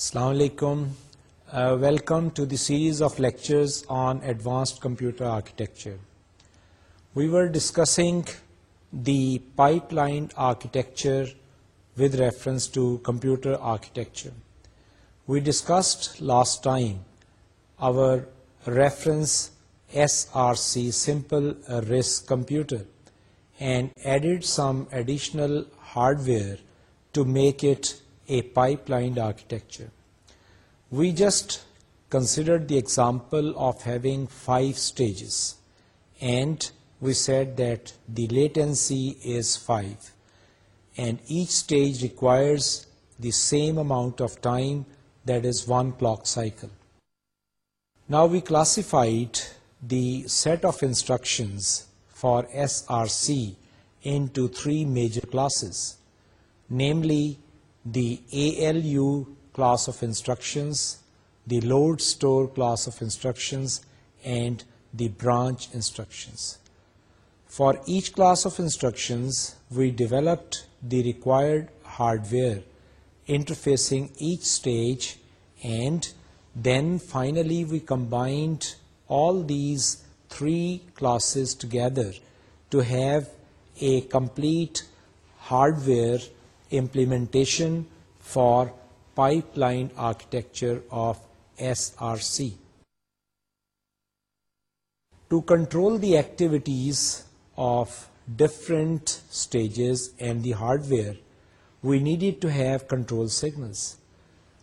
Assalamualaikum. Uh, welcome to the series of lectures on advanced computer architecture. We were discussing the pipeline architecture with reference to computer architecture. We discussed last time our reference SRC, simple RISC computer, and added some additional hardware to make it a pipelined architecture. We just considered the example of having 5 stages, and we said that the latency is 5, and each stage requires the same amount of time, that is 1 clock cycle. Now we classified the set of instructions for SRC into 3 major classes, namely the ALU class of instructions, the load store class of instructions, and the branch instructions. For each class of instructions, we developed the required hardware interfacing each stage and then finally we combined all these three classes together to have a complete hardware implementation for pipeline architecture of SRC. To control the activities of different stages and the hardware, we needed to have control signals.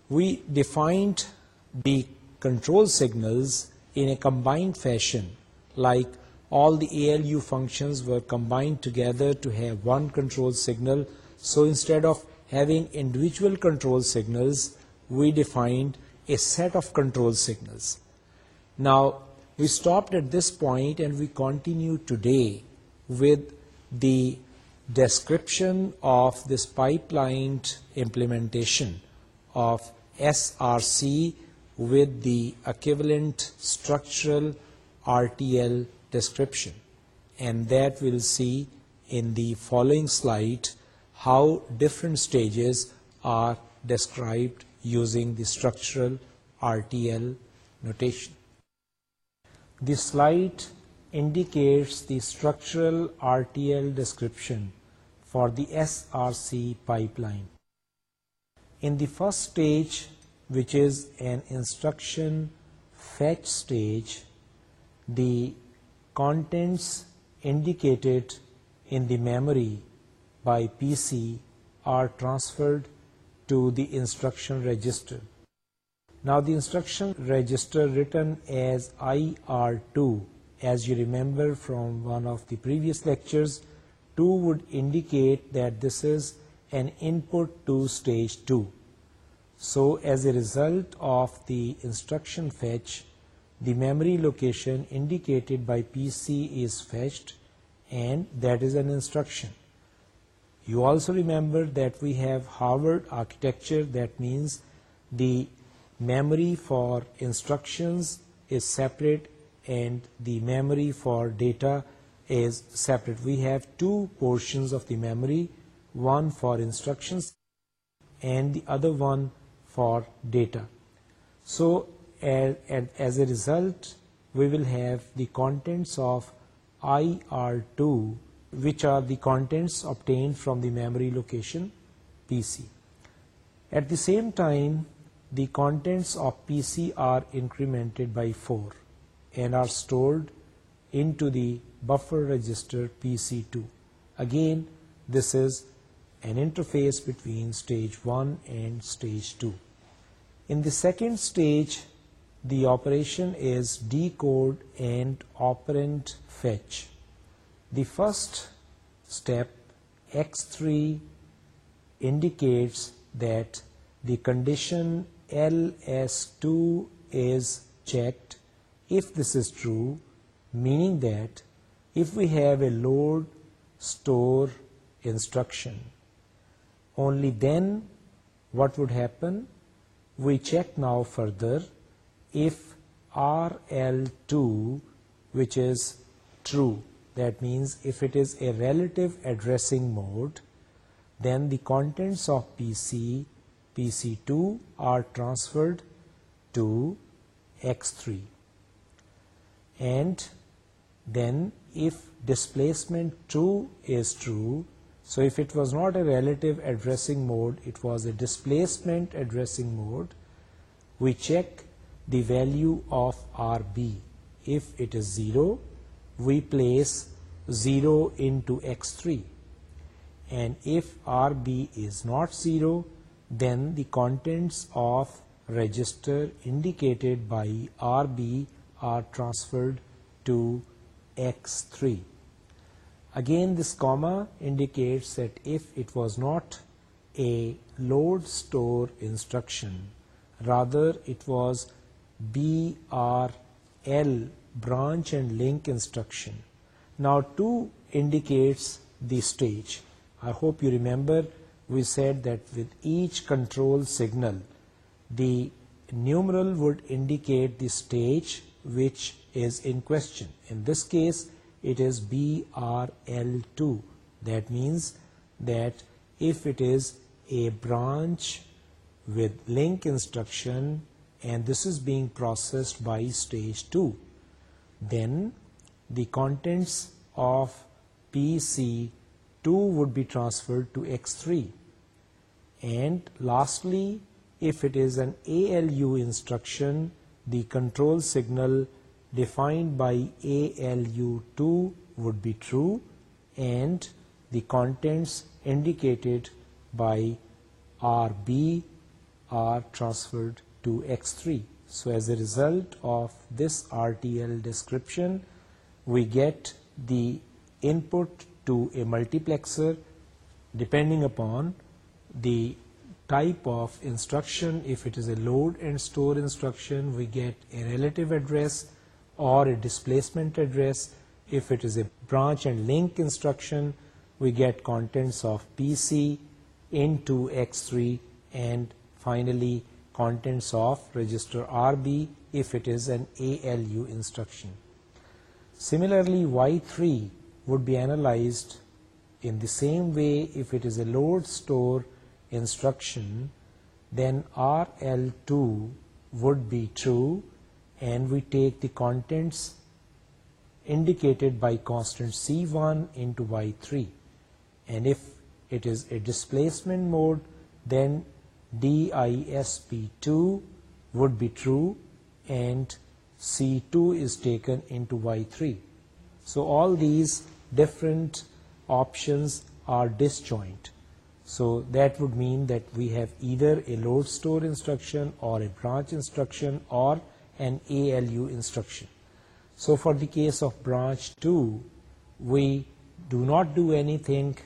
We defined the control signals in a combined fashion, like all the ALU functions were combined together to have one control signal. So instead of having individual control signals, we defined a set of control signals. Now, we stopped at this point and we continue today with the description of this pipelined implementation of SRC with the equivalent structural RTL description. And that we'll see in the following slide, how different stages are described using the structural RTL notation. This slide indicates the structural RTL description for the SRC pipeline. In the first stage, which is an instruction fetch stage, the contents indicated in the memory by PC are transferred to the instruction register. Now the instruction register written as IR2, as you remember from one of the previous lectures, 2 would indicate that this is an input to stage 2. So as a result of the instruction fetch, the memory location indicated by PC is fetched and that is an instruction you also remember that we have Harvard architecture that means the memory for instructions is separate and the memory for data is separate we have two portions of the memory one for instructions and the other one for data so as, a result we will have the contents of IR2 which are the contents obtained from the memory location PC. At the same time, the contents of PC are incremented by 4 and are stored into the buffer register PC2. Again, this is an interface between stage 1 and stage 2. In the second stage, the operation is decode and operand fetch the first step x3 indicates that the condition ls2 is checked if this is true meaning that if we have a load store instruction only then what would happen we check now further if rl2 which is true that means if it is a relative addressing mode then the contents of PC PC2 are transferred to X3 and then if displacement 2 is true so if it was not a relative addressing mode it was a displacement addressing mode we check the value of RB if it is 0 we place 0 into X3, and if RB is not zero, then the contents of register indicated by RB are transferred to X3. Again this comma indicates that if it was not a load store instruction rather it was BRL branch and link instruction. Now 2 indicates the stage. I hope you remember we said that with each control signal the numeral would indicate the stage which is in question. In this case it is BRL2. That means that if it is a branch with link instruction and this is being processed by stage two then the contents of PC2 would be transferred to X3. And lastly, if it is an ALU instruction, the control signal defined by ALU2 would be true and the contents indicated by RB are transferred to X3. So as a result of this RTL description, we get the input to a multiplexer depending upon the type of instruction. If it is a load and store instruction, we get a relative address or a displacement address. If it is a branch and link instruction, we get contents of PC into X3 and finally contents of register RB if it is an ALU instruction. Similarly, Y3 would be analyzed in the same way if it is a load store instruction, then RL2 would be true and we take the contents indicated by constant C1 into Y3 and if it is a displacement mode then DISP2 would be true and C2 is taken into Y3. So all these different options are disjoint. So that would mean that we have either a load store instruction or a branch instruction or an ALU instruction. So for the case of branch 2, we do not do anything,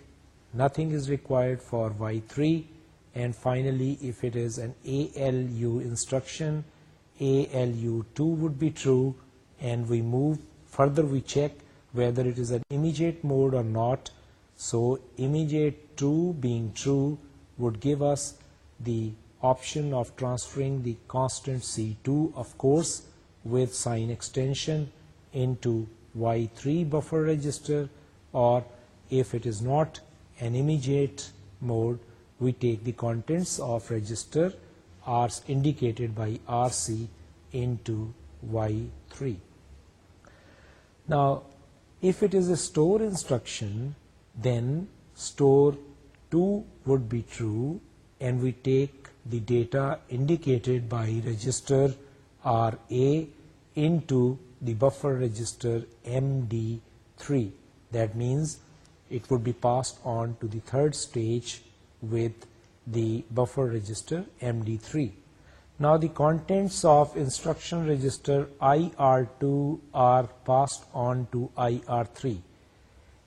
nothing is required for Y3, and finally, if it is an ALU instruction, ALU2 would be true, and we move further, we check whether it is an immediate mode or not. So immediate 2 being true would give us the option of transferring the constant C2, of course, with sign extension into Y3 buffer register, or if it is not an immediate mode, we take the contents of register R indicated by RC into Y3. Now, if it is a store instruction, then store 2 would be true and we take the data indicated by register RA into the buffer register MD3. That means it would be passed on to the third stage with the buffer register MD3. Now the contents of instruction register IR2 are passed on to IR3.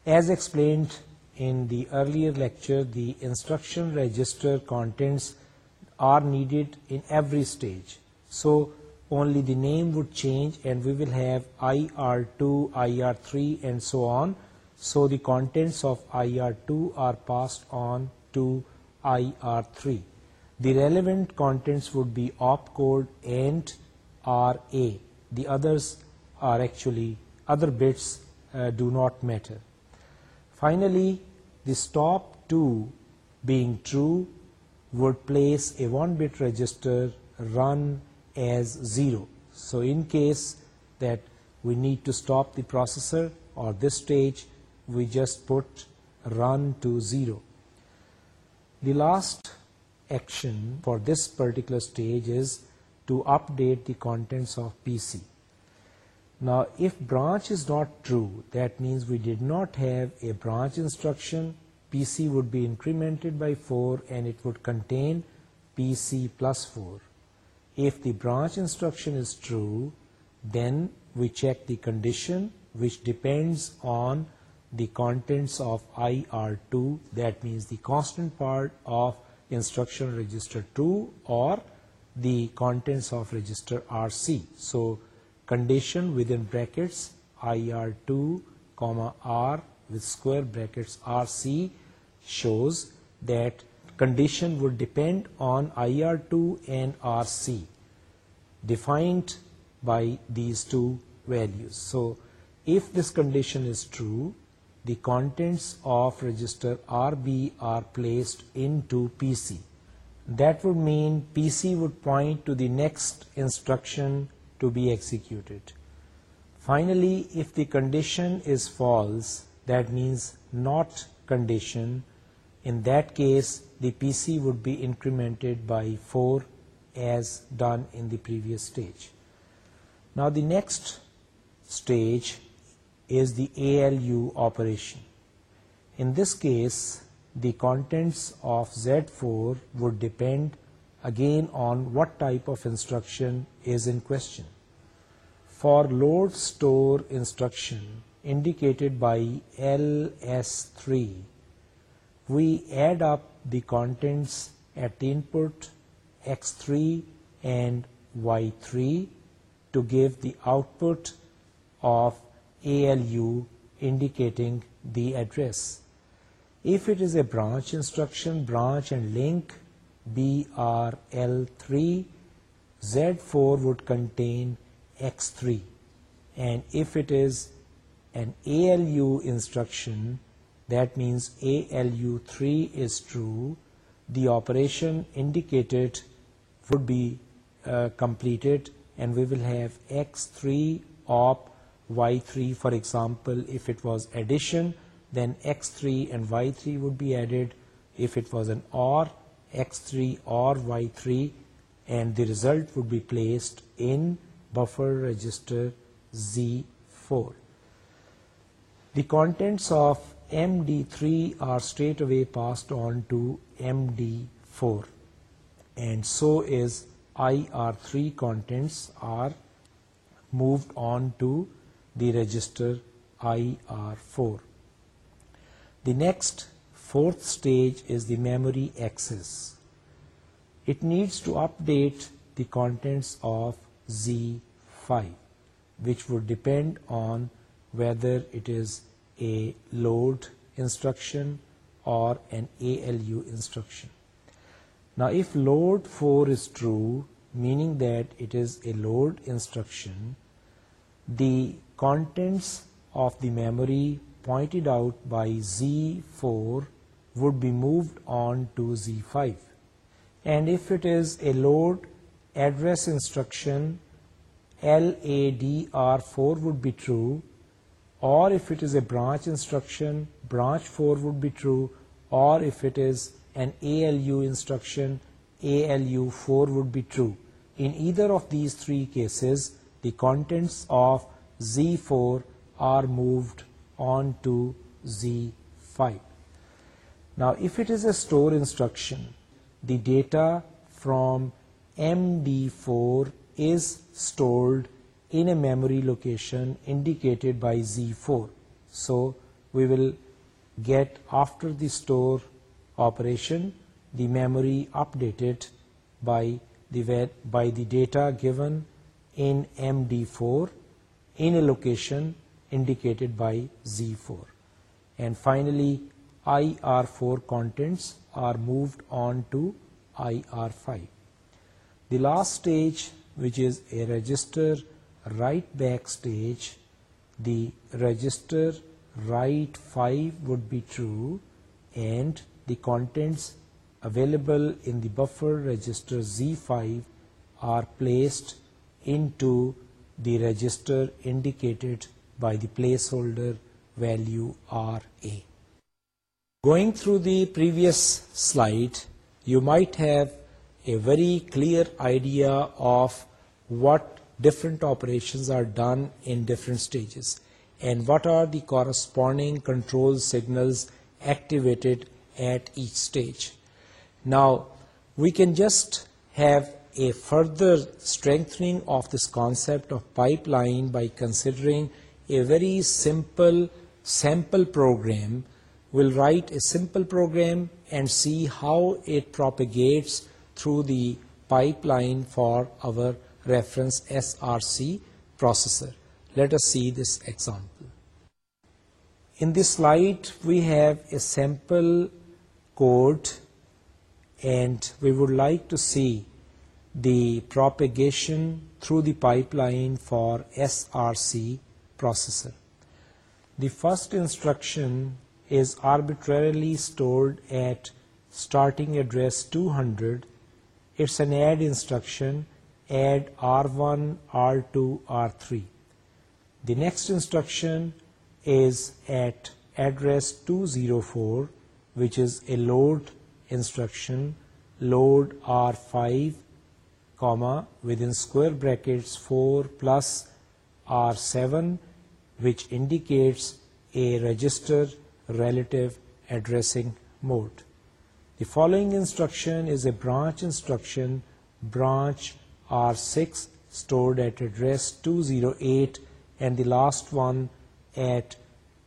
As explained in the earlier lecture, the instruction register contents are needed in every stage. So only the name would change and we will have IR2, IR3 and so on. So the contents of IR2 are passed on to IR3. The relevant contents would be opcode and RA. The others are actually other bits uh, do not matter. Finally, the stop 2 being true would place a 1-bit register run as 0. So in case that we need to stop the processor or this stage, we just put run to 0. The last action for this particular stage is to update the contents of PC. Now, if branch is not true, that means we did not have a branch instruction. PC would be incremented by 4 and it would contain PC plus 4. If the branch instruction is true, then we check the condition, which depends on the contents of IR2 that means the constant part of instruction register 2 or the contents of register RC so condition within brackets IR2 comma R with square brackets RC shows that condition would depend on IR2 and RC defined by these two values so if this condition is true the contents of register RB are placed into PC. That would mean PC would point to the next instruction to be executed. Finally, if the condition is false, that means not condition, in that case the PC would be incremented by 4 as done in the previous stage. Now the next stage is the ALU operation. In this case, the contents of Z4 would depend again on what type of instruction is in question. For load store instruction indicated by LS3, we add up the contents at input X3 and Y3 to give the output of ALU indicating the address. If it is a branch instruction, branch and link BRL3, Z4 would contain X3. And if it is an ALU instruction, that means ALU3 is true, the operation indicated would be uh, completed and we will have X3 op y3 for example if it was addition then x3 and y3 would be added if it was an or x3 or y3 and the result would be placed in buffer register z4 the contents of md3 are straight away passed on to md4 and so is ir3 contents are moved on to the register IR4. The next fourth stage is the memory access. It needs to update the contents of Z5 which would depend on whether it is a load instruction or an ALU instruction. Now if load 4 is true meaning that it is a load instruction the contents of the memory pointed out by Z4 would be moved on to Z5. And if it is a load address instruction, LADR4 would be true. Or if it is a branch instruction, branch 4 would be true. Or if it is an ALU instruction, ALU4 would be true. In either of these three cases, the contents of z4 are moved on to z5. Now if it is a store instruction, the data from md4 is stored in a memory location indicated by z4. So we will get after the store operation the memory updated by the, by the data given in md4 in a location indicated by Z4. And finally, IR4 contents are moved on to IR5. The last stage, which is a register write-back stage, the register write 5 would be true, and the contents available in the buffer register Z5 are placed into the register indicated by the placeholder value RA. Going through the previous slide, you might have a very clear idea of what different operations are done in different stages and what are the corresponding control signals activated at each stage. Now, we can just have a further strengthening of this concept of pipeline by considering a very simple sample program. We'll write a simple program and see how it propagates through the pipeline for our reference SRC processor. Let us see this example. In this slide, we have a sample code and we would like to see the propagation through the pipeline for SRC processor. The first instruction is arbitrarily stored at starting address 200. It's an add instruction, add R1, R2, R3. The next instruction is at address 204, which is a load instruction, load R5, comma, within square brackets 4 plus R7, which indicates a register relative addressing mode. The following instruction is a branch instruction, branch R6 stored at address 208 and the last one at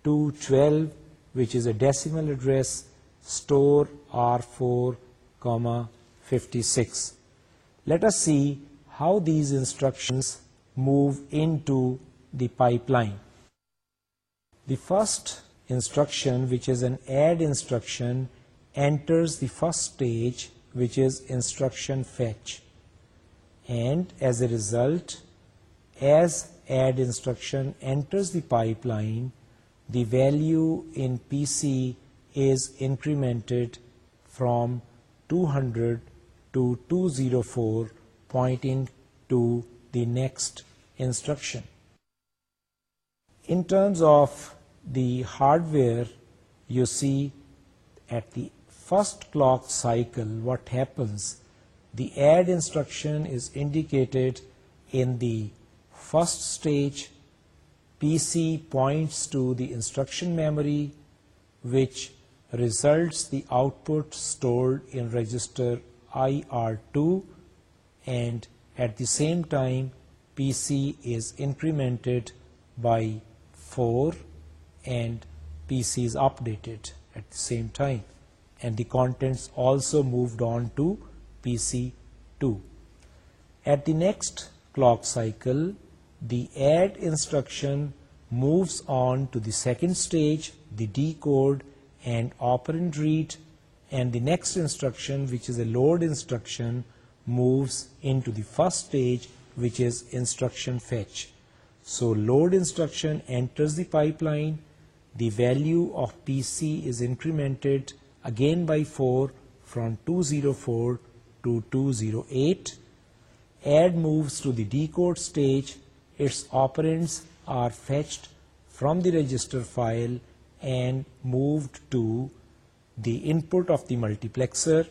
212, which is a decimal address, store R4, 56 let us see how these instructions move into the pipeline. The first instruction which is an add instruction enters the first stage which is instruction fetch and as a result as add instruction enters the pipeline the value in PC is incremented from 200 to 204 pointing to the next instruction. In terms of the hardware, you see at the first clock cycle what happens. The add instruction is indicated in the first stage. PC points to the instruction memory which results the output stored in register IR2, and at the same time PC is incremented by 4 and PC is updated at the same time, and the contents also moved on to PC2. At the next clock cycle, the add instruction moves on to the second stage, the decode, and operand read and the next instruction which is a load instruction moves into the first stage which is instruction fetch so load instruction enters the pipeline the value of PC is incremented again by 4 from 204 to 208 add moves to the decode stage its operands are fetched from the register file and moved to the input of the multiplexer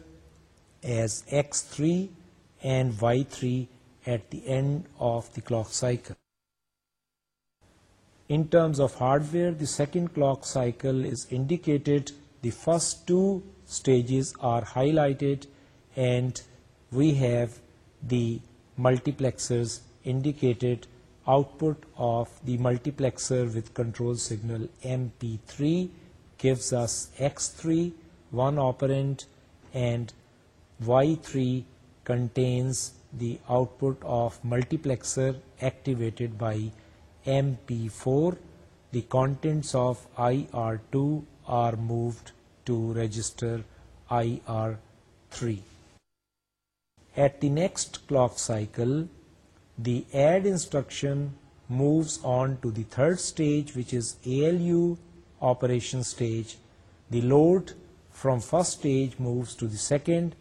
as x3 and y3 at the end of the clock cycle. In terms of hardware, the second clock cycle is indicated. The first two stages are highlighted and we have the multiplexers indicated output of the multiplexer with control signal MP3 gives us x3 one operand and y3 contains the output of multiplexer activated by mp4 the contents of ir2 are moved to register ir3 at the next clock cycle the add instruction moves on to the third stage which is alu operation stage the load from first stage moves to the second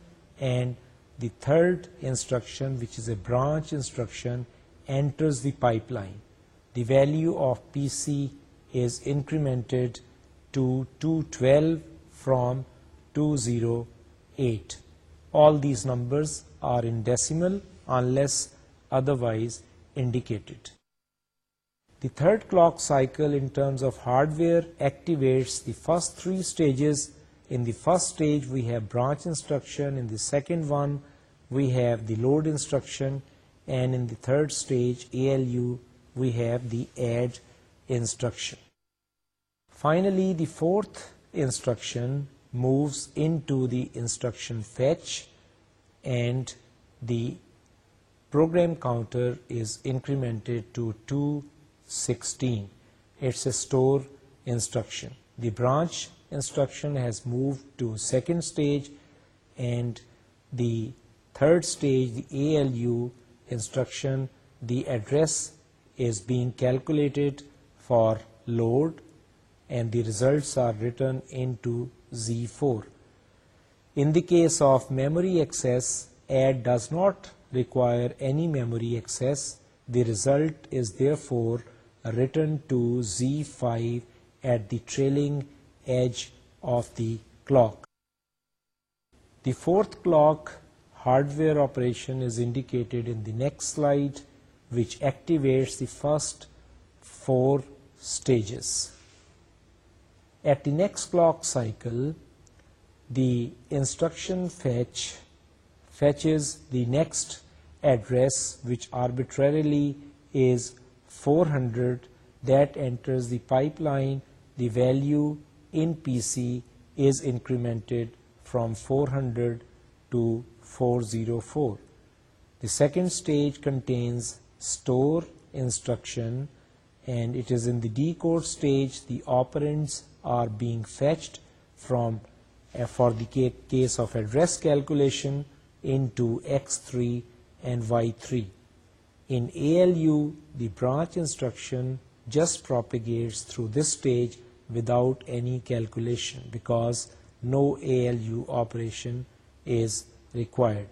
and the third instruction which is a branch instruction enters the pipeline the value of PC is incremented to 212 from 208 all these numbers are in decimal unless otherwise indicated the third clock cycle in terms of hardware activates the first three stages. In the first stage, we have branch instruction. In the second one, we have the load instruction. And in the third stage, ALU, we have the add instruction. Finally, the fourth instruction moves into the instruction fetch and the program counter is incremented to 2 16 it's a store instruction the branch instruction has moved to second stage and the third stage the ALU instruction the address is being calculated for load and the results are written into Z4 in the case of memory access add does not require any memory access the result is therefore return to z5 at the trailing edge of the clock. The fourth clock hardware operation is indicated in the next slide which activates the first four stages. At the next clock cycle, the instruction fetch fetches the next address which arbitrarily is 400 that enters the pipeline, the value in PC is incremented from 400 to 404. The second stage contains store instruction and it is in the decode stage the operands are being fetched from uh, for the case of address calculation into X3 and Y3. In ALU, the branch instruction just propagates through this stage without any calculation because no ALU operation is required.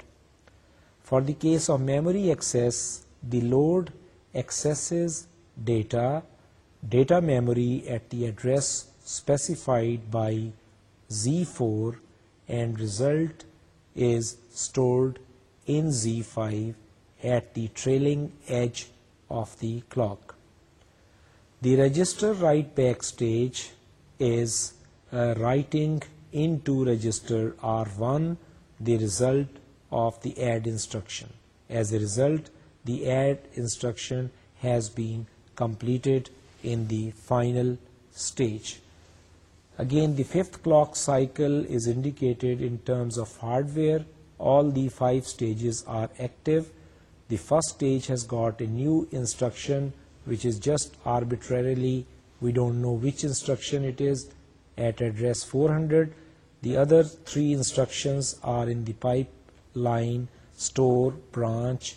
For the case of memory access, the load accesses data, data memory at the address specified by Z4 and result is stored in Z5 at the trailing edge of the clock. The register write back stage is uh, writing into register R1 the result of the add instruction. As a result, the add instruction has been completed in the final stage. Again, the fifth clock cycle is indicated in terms of hardware. All the five stages are active the first stage has got a new instruction which is just arbitrarily we don't know which instruction it is at address 400 the other three instructions are in the pipe line store branch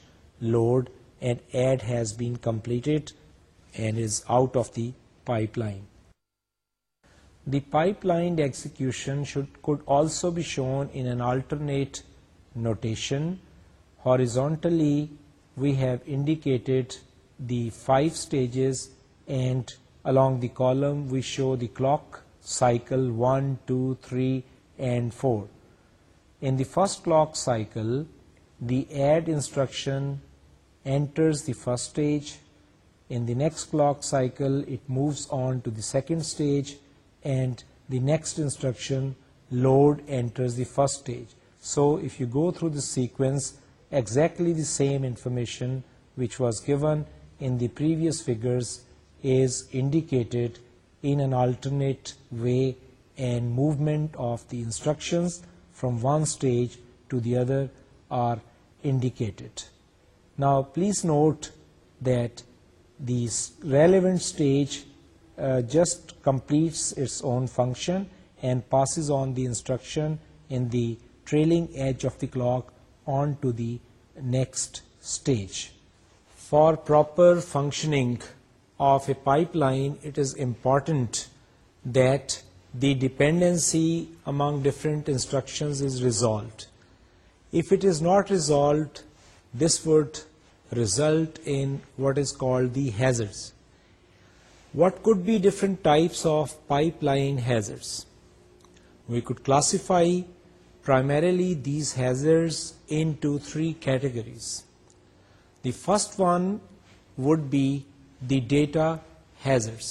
load and add has been completed and is out of the pipeline the pipelined execution could also be shown in an alternate notation horizontally we have indicated the five stages and along the column we show the clock cycle 1, 2, 3 and 4. In the first clock cycle the add instruction enters the first stage in the next clock cycle it moves on to the second stage and the next instruction load enters the first stage. So if you go through the sequence exactly the same information which was given in the previous figures is indicated in an alternate way and movement of the instructions from one stage to the other are indicated. Now please note that the relevant stage uh, just completes its own function and passes on the instruction in the trailing edge of the clock on to the next stage. For proper functioning of a pipeline, it is important that the dependency among different instructions is resolved. If it is not resolved, this would result in what is called the hazards. What could be different types of pipeline hazards? We could classify primarily these hazards into three categories. The first one would be the data hazards.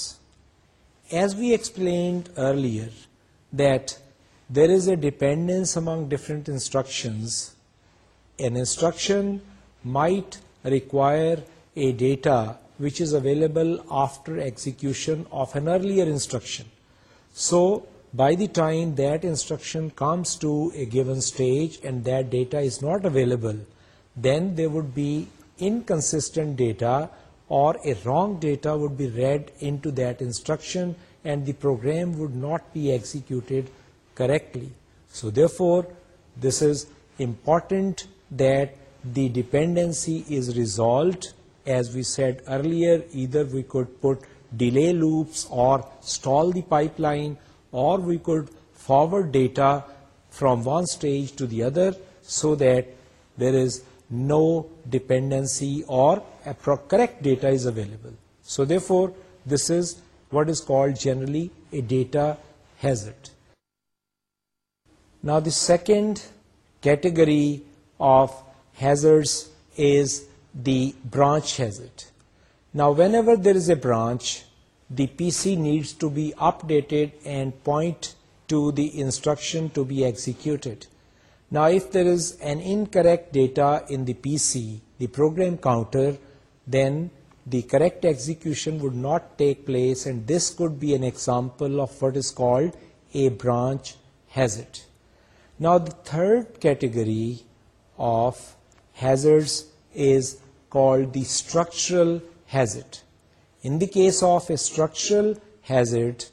As we explained earlier that there is a dependence among different instructions, an instruction might require a data which is available after execution of an earlier instruction. So by the time that instruction comes to a given stage and that data is not available, then there would be inconsistent data or a wrong data would be read into that instruction and the program would not be executed correctly. So therefore, this is important that the dependency is resolved. As we said earlier, either we could put delay loops or stall the pipeline or we could forward data from one stage to the other so that there is no dependency or correct data is available. So therefore, this is what is called generally a data hazard. Now the second category of hazards is the branch hazard. Now whenever there is a branch, the PC needs to be updated and point to the instruction to be executed. Now, if there is an incorrect data in the PC, the program counter, then the correct execution would not take place and this could be an example of what is called a branch hazard. Now, the third category of hazards is called the structural hazard in the case of a structural hazard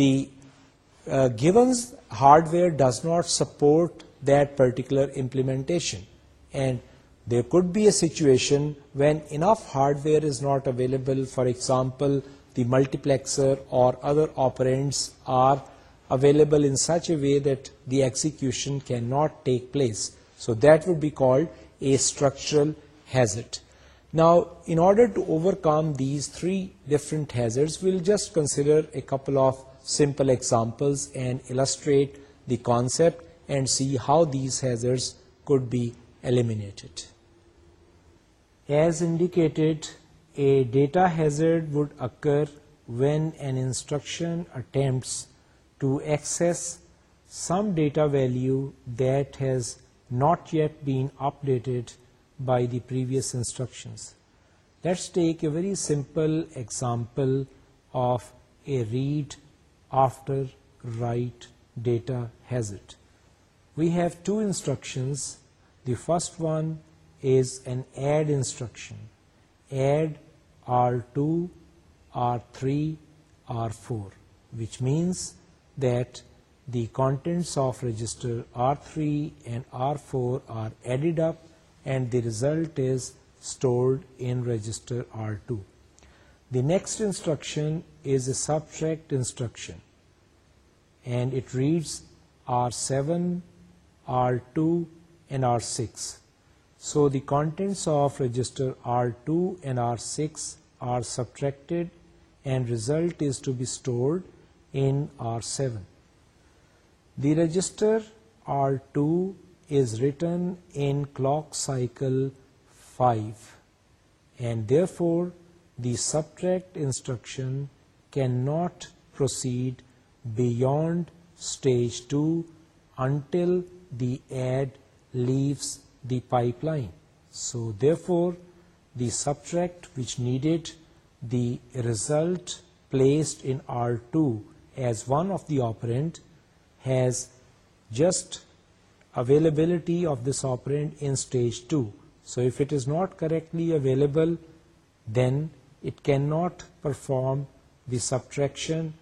the uh, given hardware does not support that particular implementation and there could be a situation when enough hardware is not available for example the multiplexer or other operands are available in such a way that the execution cannot take place so that would be called a structural hazard now, in order to overcome these three different hazards, we'll just consider a couple of simple examples and illustrate the concept and see how these hazards could be eliminated. As indicated, a data hazard would occur when an instruction attempts to access some data value that has not yet been updated by the previous instructions. Let's take a very simple example of a read after write data has it. We have two instructions. The first one is an add instruction. Add R2, R3, R4, which means that the contents of register R3 and R4 are added up and the result is stored in register R2. The next instruction is a subtract instruction, and it reads R7, R2 and R6. So the contents of register R2 and R6 are subtracted and result is to be stored in R7. The register R2 is written in clock cycle 5 and therefore the subtract instruction cannot proceed beyond stage 2 until the add leaves the pipeline. So therefore the subtract which needed the result placed in R2 as one of the operand has just availability of this operand in stage 2. So if it is not correctly available, then it cannot perform the subtraction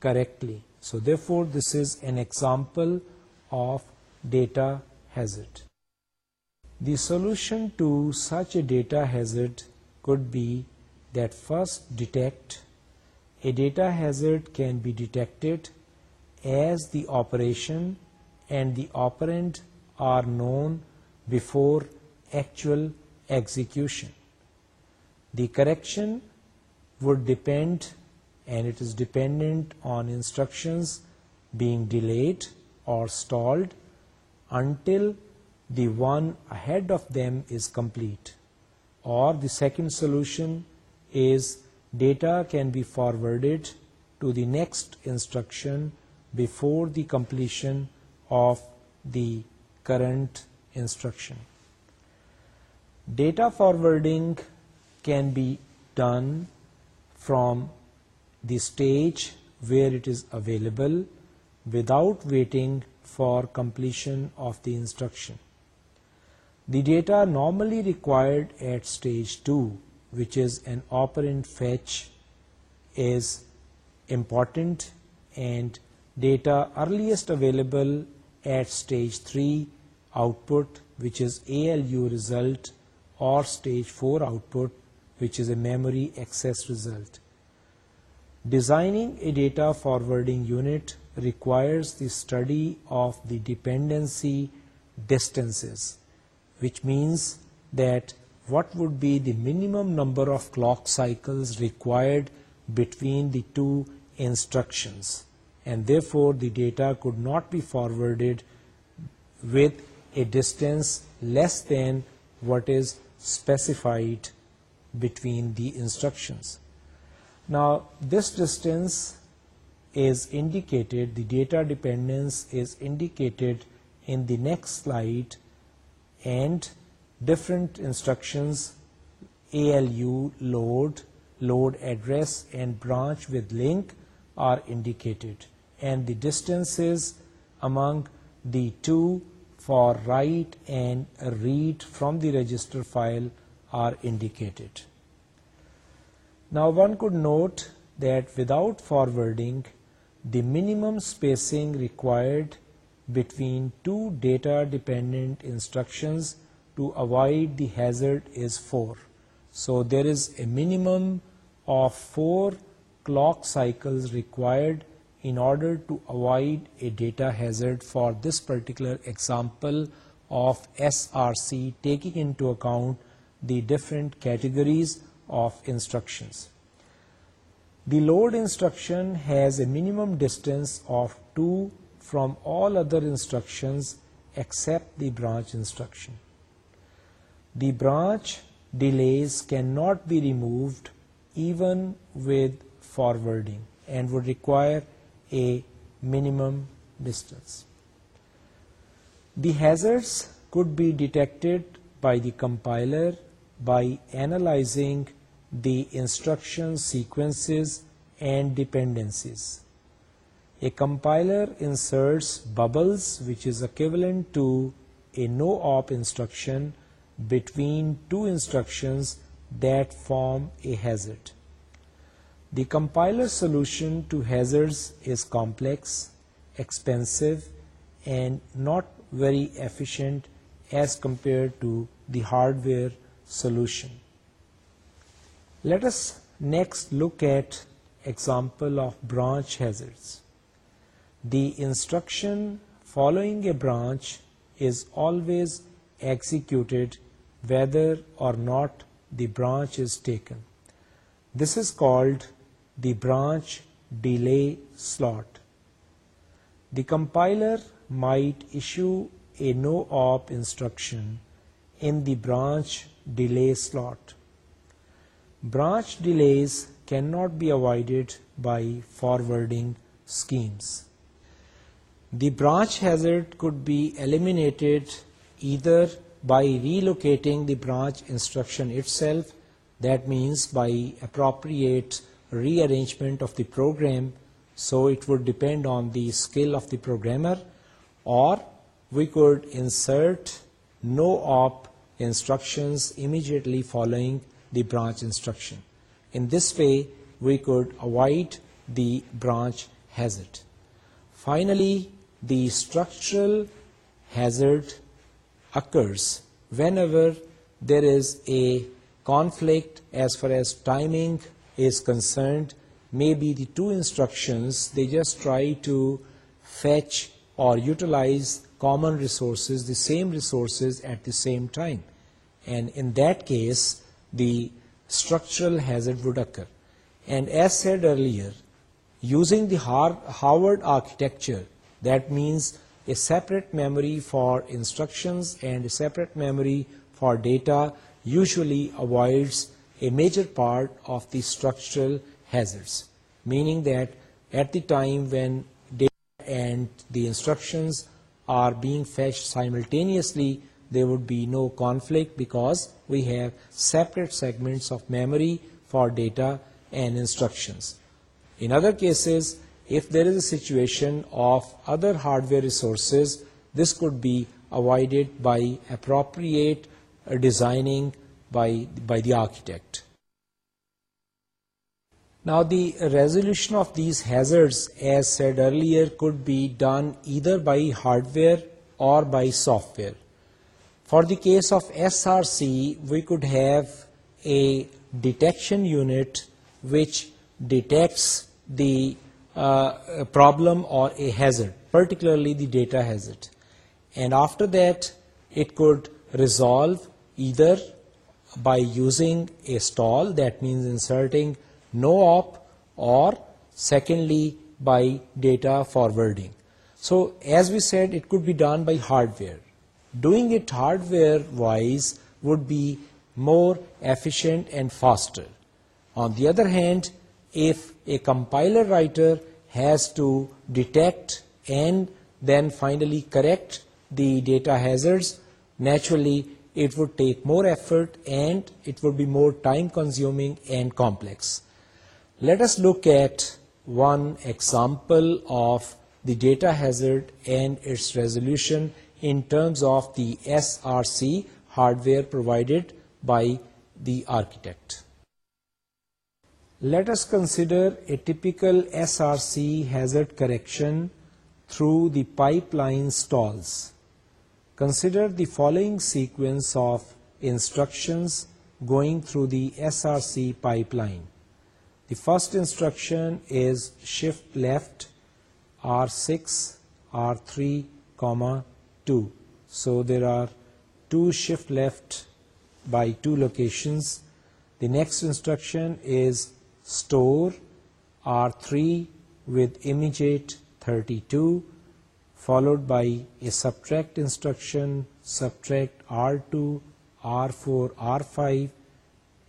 correctly. So therefore, this is an example of data hazard. The solution to such a data hazard could be that first detect a data hazard can be detected as the operation and the operand are known before actual execution. The correction would depend, and it is dependent on instructions being delayed or stalled until the one ahead of them is complete, or the second solution is data can be forwarded to the next instruction before the completion of the current instruction. Data forwarding can be done from the stage where it is available without waiting for completion of the instruction. The data normally required at stage 2, which is an operand fetch, is important, and data earliest available at stage 3 output, which is ALU result, or stage 4 output, which is a memory access result. Designing a data forwarding unit requires the study of the dependency distances, which means that what would be the minimum number of clock cycles required between the two instructions and therefore the data could not be forwarded with a distance less than what is specified between the instructions. Now this distance is indicated, the data dependence is indicated in the next slide and different instructions ALU load, load address and branch with link are indicated and the distances among the two for write and read from the register file are indicated. Now one could note that without forwarding, the minimum spacing required between two data dependent instructions to avoid the hazard is 4. So there is a minimum of 4 clock cycles required in order to avoid a data hazard for this particular example of SRC taking into account the different categories of instructions. The load instruction has a minimum distance of 2 from all other instructions except the branch instruction. The branch delays cannot be removed even with forwarding and would require a minimum distance. The hazards could be detected by the compiler by analyzing the instruction sequences and dependencies. A compiler inserts bubbles which is equivalent to a no-op instruction between two instructions that form a hazard. The compiler's solution to hazards is complex, expensive, and not very efficient as compared to the hardware solution. Let us next look at example of branch hazards. The instruction following a branch is always executed whether or not the branch is taken. This is called the branch delay slot. The compiler might issue a no-op instruction in the branch delay slot. Branch delays cannot be avoided by forwarding schemes. The branch hazard could be eliminated either by relocating the branch instruction itself, that means by appropriate rearrangement of the program so it would depend on the skill of the programmer or we could insert no op instructions immediately following the branch instruction. In this way we could avoid the branch hazard. Finally the structural hazard occurs whenever there is a conflict as far as timing is concerned, maybe the two instructions, they just try to fetch or utilize common resources, the same resources at the same time. And in that case, the structural hazard would occur. And as said earlier, using the hard Howard architecture, that means a separate memory for instructions and a separate memory for data usually avoids a major part of the structural hazards, meaning that at the time when data and the instructions are being fetched simultaneously, there would be no conflict because we have separate segments of memory for data and instructions. In other cases, if there is a situation of other hardware resources, this could be avoided by appropriate designing by the architect now the resolution of these hazards as said earlier could be done either by hardware or by software for the case of src we could have a detection unit which detects the uh, problem or a hazard particularly the data hazard and after that it could resolve either by using a stall that means inserting no op or secondly by data forwarding so as we said it could be done by hardware doing it hardware wise would be more efficient and faster on the other hand if a compiler writer has to detect and then finally correct the data hazards naturally it would take more effort and it would be more time consuming and complex. Let us look at one example of the data hazard and its resolution in terms of the SRC hardware provided by the architect. Let us consider a typical SRC hazard correction through the pipeline stalls. Consider the following sequence of instructions going through the SRC pipeline. The first instruction is shift left R6, R3, 2. So there are two shift left by two locations. The next instruction is store R3 with immediate 32 followed by a subtract instruction subtract R2, R4, R5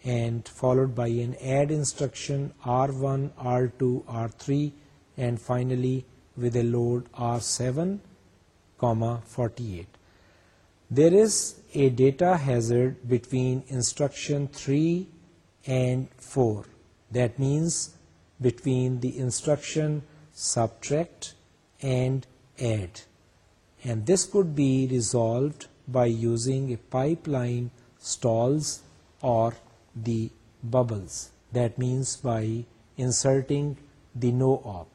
and followed by an add instruction R1, R2, R3 and finally with a load R7, 48. There is a data hazard between instruction 3 and 4. That means between the instruction subtract and add. And this could be resolved by using a pipeline stalls or the bubbles. That means by inserting the no op.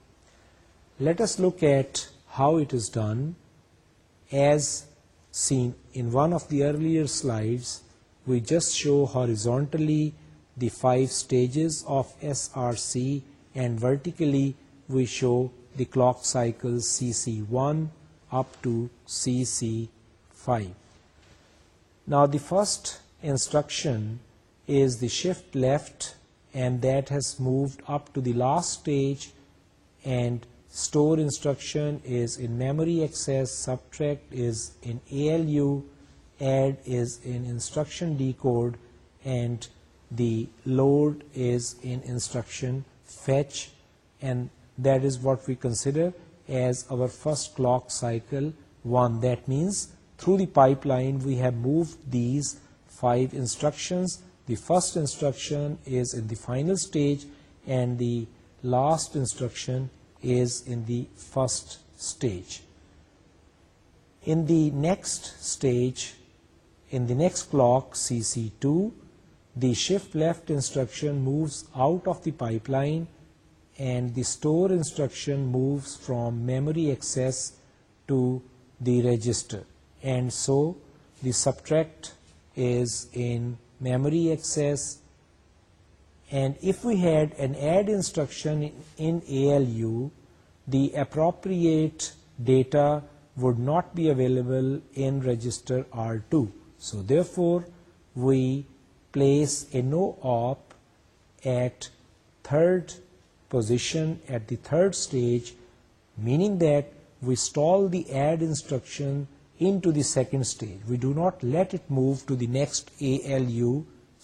Let us look at how it is done. As seen in one of the earlier slides, we just show horizontally the 5 stages of SRC and vertically we show the clock cycles CC1 up to CC5. Now the first instruction is the shift left, and that has moved up to the last stage, and store instruction is in memory access, subtract is in ALU, add is in instruction decode, and the load is in instruction fetch, and that is what we consider as our first clock cycle 1. That means through the pipeline we have moved these 5 instructions. The first instruction is in the final stage and the last instruction is in the first stage. In the next stage, in the next clock CC2, the shift left instruction moves out of the pipeline and the store instruction moves from memory access to the register and so the subtract is in memory access and if we had an add instruction in ALU the appropriate data would not be available in register R2 so therefore we place a no op at third position at the third stage meaning that we stall the add instruction into the second stage we do not let it move to the next ALU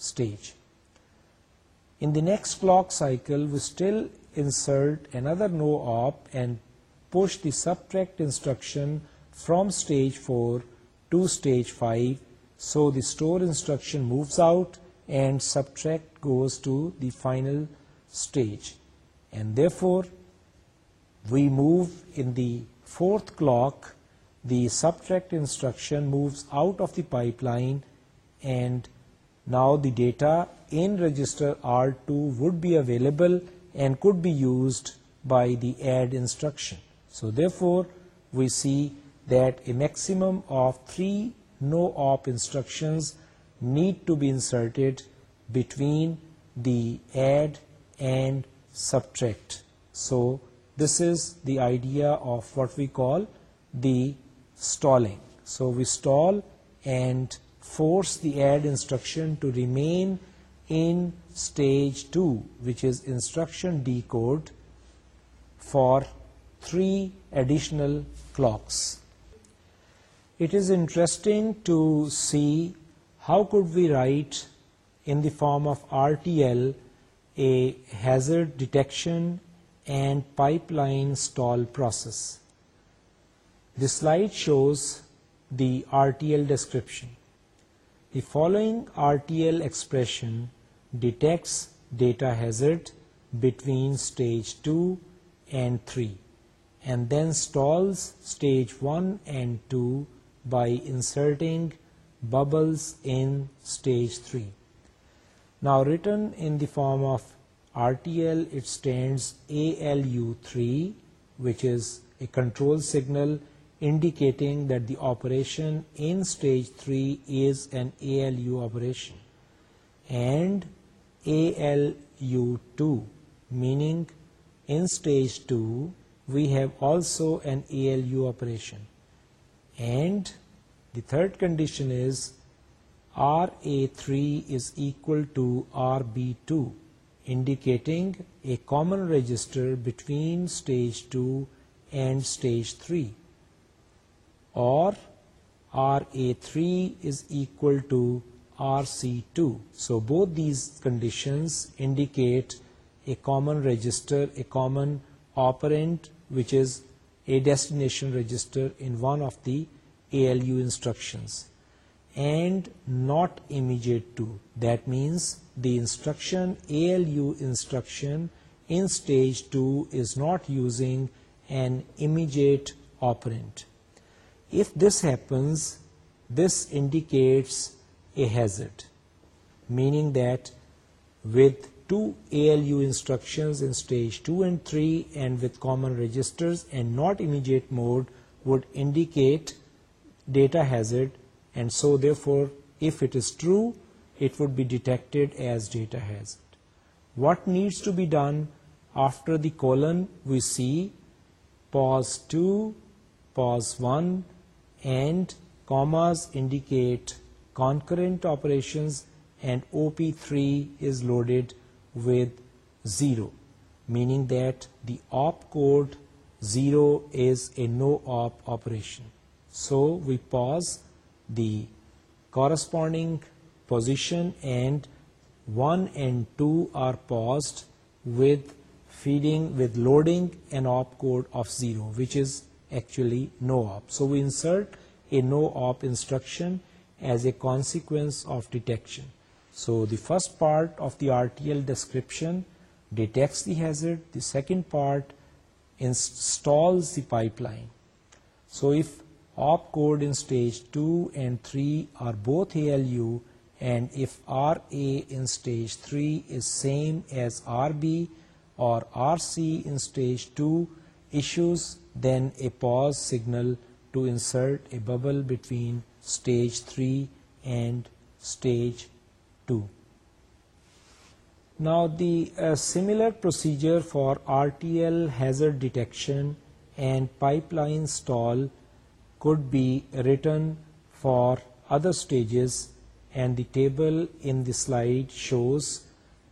stage in the next clock cycle we still insert another no op and push the subtract instruction from stage 4 to stage 5 so the store instruction moves out and subtract goes to the final stage and therefore we move in the fourth clock the subtract instruction moves out of the pipeline and now the data in register R2 would be available and could be used by the add instruction. So therefore we see that a maximum of three no op instructions need to be inserted between the add and subtract. So this is the idea of what we call the stalling. So we stall and force the add instruction to remain in stage 2 which is instruction decode for three additional clocks. It is interesting to see how could we write in the form of RTL a hazard detection and pipeline stall process. The slide shows the RTL description. The following RTL expression detects data hazard between stage 2 and 3 and then stalls stage 1 and 2 by inserting bubbles in stage three. Now written in the form of RTL, it stands ALU3, which is a control signal indicating that the operation in stage 3 is an ALU operation. And ALU2, meaning in stage 2, we have also an ALU operation. And the third condition is, RA3 is equal to RB2, indicating a common register between stage 2 and stage 3, or RA3 is equal to RC2. So both these conditions indicate a common register, a common operand, which is a destination register in one of the ALU instructions and not immediate to. That means the instruction, ALU instruction in stage 2 is not using an immediate operand. If this happens, this indicates a hazard, meaning that with 2 ALU instructions in stage 2 and 3 and with common registers and not immediate mode would indicate data hazard and so therefore if it is true, it would be detected as data hazard. What needs to be done? After the colon we see pause 2, pause 1, and commas indicate concurrent operations, and OP3 is loaded with 0, meaning that the op code 0 is a no op operation. So we pause the corresponding position and 1 and 2 are paused with feeding with loading an op code of 0 which is actually no op so we insert a no op instruction as a consequence of detection so the first part of the rtl description detects the hazard the second part installs the pipeline so if op code in stage 2 and 3 are both ALU and if RA in stage 3 is same as RB or RC in stage 2 issues then a pause signal to insert a bubble between stage 3 and stage 2. Now the uh, similar procedure for RTL hazard detection and pipeline stall could be written for other stages and the table in the slide shows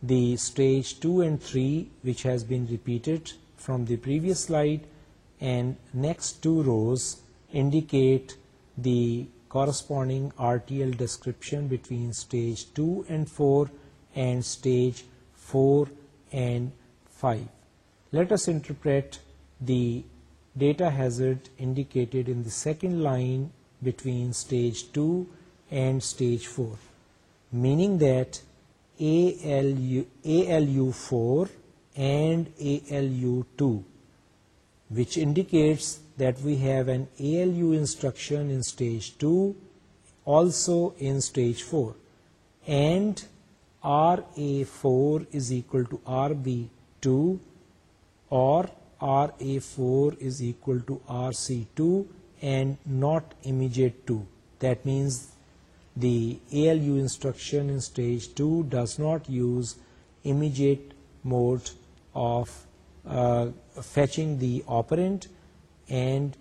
the stage 2 and 3 which has been repeated from the previous slide and next two rows indicate the corresponding RTL description between stage 2 and 4 and stage 4 and 5. Let us interpret the data hazard indicated in the second line between stage 2 and stage 4 meaning that ALU, 4 and ALU2 which indicates that we have an ALU instruction in stage 2 also in stage 4 and RA4 is equal to RB2 or RA4 is equal to RC2 and not immediate 2. That means the ALU instruction in stage 2 does not use immediate mode of uh, fetching the operand, and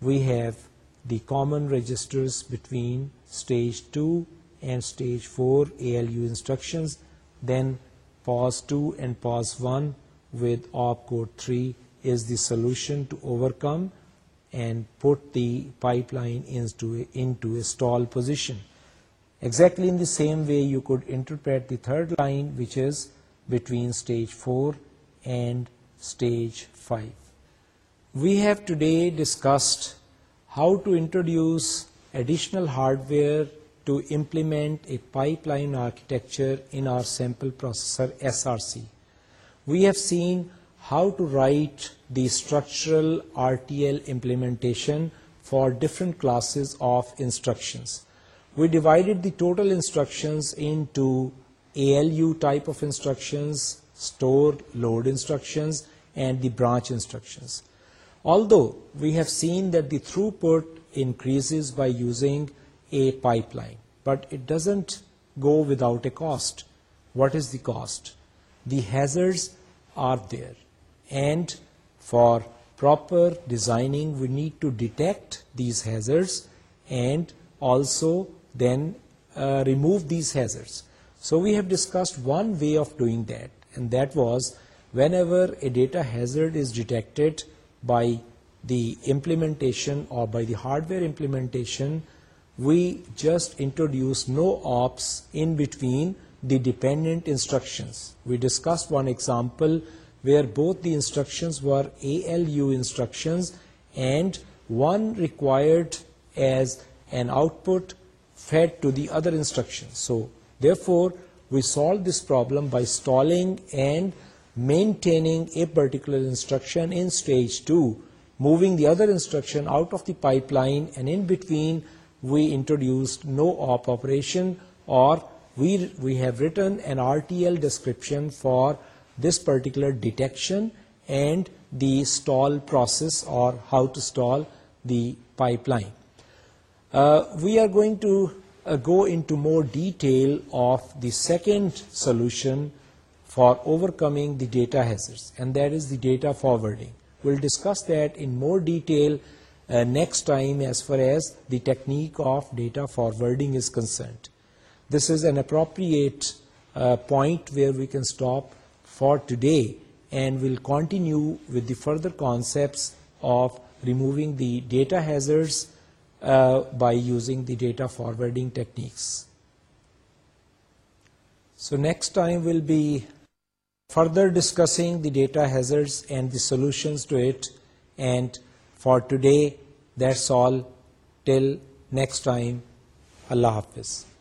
we have the common registers between stage 2 and stage 4 ALU instructions, then pause 2 and pause 1 with opcode 3 is the solution to overcome and put the pipeline into a, into a stall position. Exactly in the same way you could interpret the third line which is between stage 4 and stage 5. We have today discussed how to introduce additional hardware to implement a pipeline architecture in our sample processor SRC. We have seen how to write the structural RTL implementation for different classes of instructions. We divided the total instructions into ALU type of instructions, store, load instructions, and the branch instructions. Although we have seen that the throughput increases by using a pipeline, but it doesn't go without a cost. What is the cost? The hazards are there. And for proper designing, we need to detect these hazards and also then uh, remove these hazards. So we have discussed one way of doing that, and that was whenever a data hazard is detected by the implementation or by the hardware implementation, we just introduce no ops in between the dependent instructions. We discussed one example where both the instructions were ALU instructions and one required as an output fed to the other instruction. So therefore we solved this problem by stalling and maintaining a particular instruction in stage 2, moving the other instruction out of the pipeline and in between we introduced no op operation or we, we have written an RTL description for this particular detection and the stall process, or how to stall the pipeline. Uh, we are going to uh, go into more detail of the second solution for overcoming the data hazards, and that is the data forwarding. We'll discuss that in more detail uh, next time as far as the technique of data forwarding is concerned. This is an appropriate point where we can stop for today and we'll continue with the further concepts of removing the data hazards uh, by using the data forwarding techniques. So next time we'll be further discussing the data hazards and the solutions to it and for today that's all till next time. Allah Hafiz.